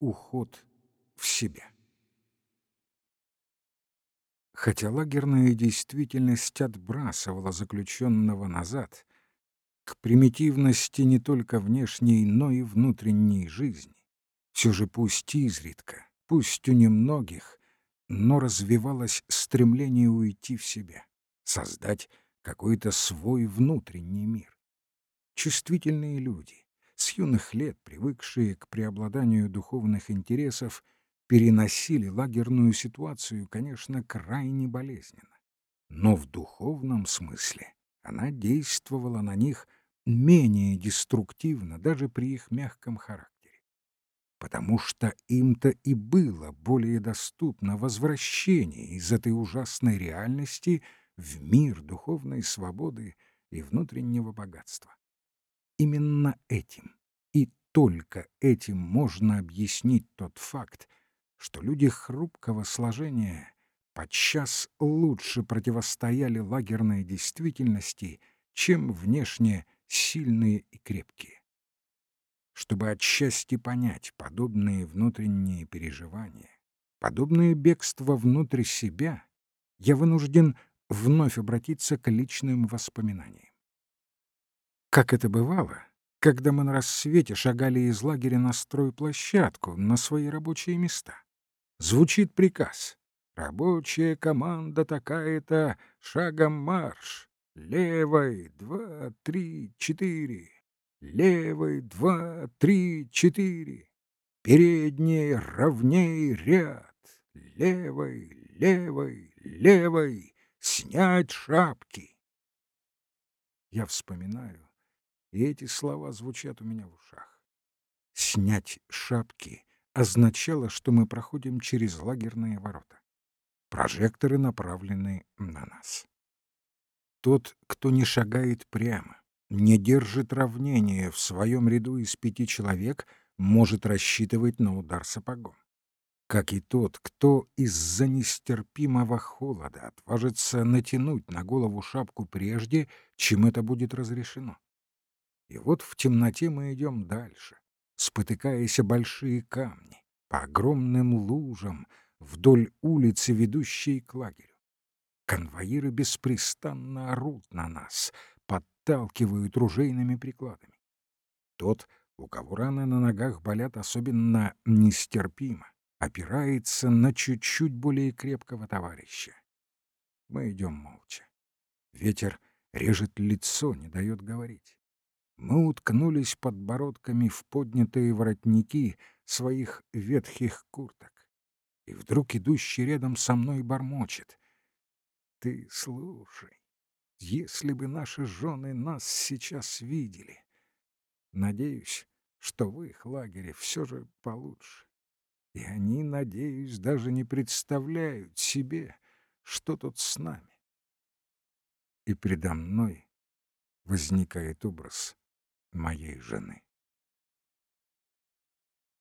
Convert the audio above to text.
уход в себя. Хотя лагерная действительность отбрасывала заключенного назад, к примитивности не только внешней, но и внутренней жизни, все же пусть изредка, пусть у немногих, но развивалось стремление уйти в себя, создать какой-то свой внутренний мир. Чувствительные люди, с юных лет привыкшие к преобладанию духовных интересов, переносили лагерную ситуацию, конечно, крайне болезненно. Но в духовном смысле она действовала на них менее деструктивно даже при их мягком характере. Потому что им-то и было более доступно возвращение из этой ужасной реальности в мир духовной свободы и внутреннего богатства. Именно этим только этим можно объяснить тот факт, что люди хрупкого сложения подчас лучше противостояли лагерной действительности, чем внешне сильные и крепкие. Чтобы отчасти понять подобные внутренние переживания, подобное бегство внутрь себя, я вынужден вновь обратиться к личным воспоминаниям. Как это бывало, когда мы на рассвете шагали из лагеря на стройплощадку, на свои рабочие места. Звучит приказ. Рабочая команда такая-то, шагом марш. Левой, два, три, четыре. Левой, два, три, четыре. Передней, ровней ряд. Левой, левой, левой. Снять шапки. Я вспоминаю, и эти слова звучат у меня в ушах. Снять шапки означало, что мы проходим через лагерные ворота. Прожекторы направлены на нас. Тот, кто не шагает прямо, не держит равнения в своем ряду из пяти человек, может рассчитывать на удар сапогом. Как и тот, кто из-за нестерпимого холода отважится натянуть на голову шапку прежде, чем это будет разрешено. И вот в темноте мы идем дальше, спотыкаясь о большие камни, по огромным лужам, вдоль улицы, ведущей к лагерю. Конвоиры беспрестанно орут на нас, подталкивают ружейными прикладами. Тот, у кого раны на ногах болят особенно нестерпимо, опирается на чуть-чуть более крепкого товарища. Мы идем молча. Ветер режет лицо, не дает говорить. Мы уткнулись подбородками в поднятые воротники своих ветхих курток. И вдруг идущий рядом со мной бормочет. «Ты слушай, если бы наши жены нас сейчас видели, надеюсь, что в их лагере все же получше. И они, надеюсь, даже не представляют себе, что тут с нами. И предо мной возникает образ моей жены.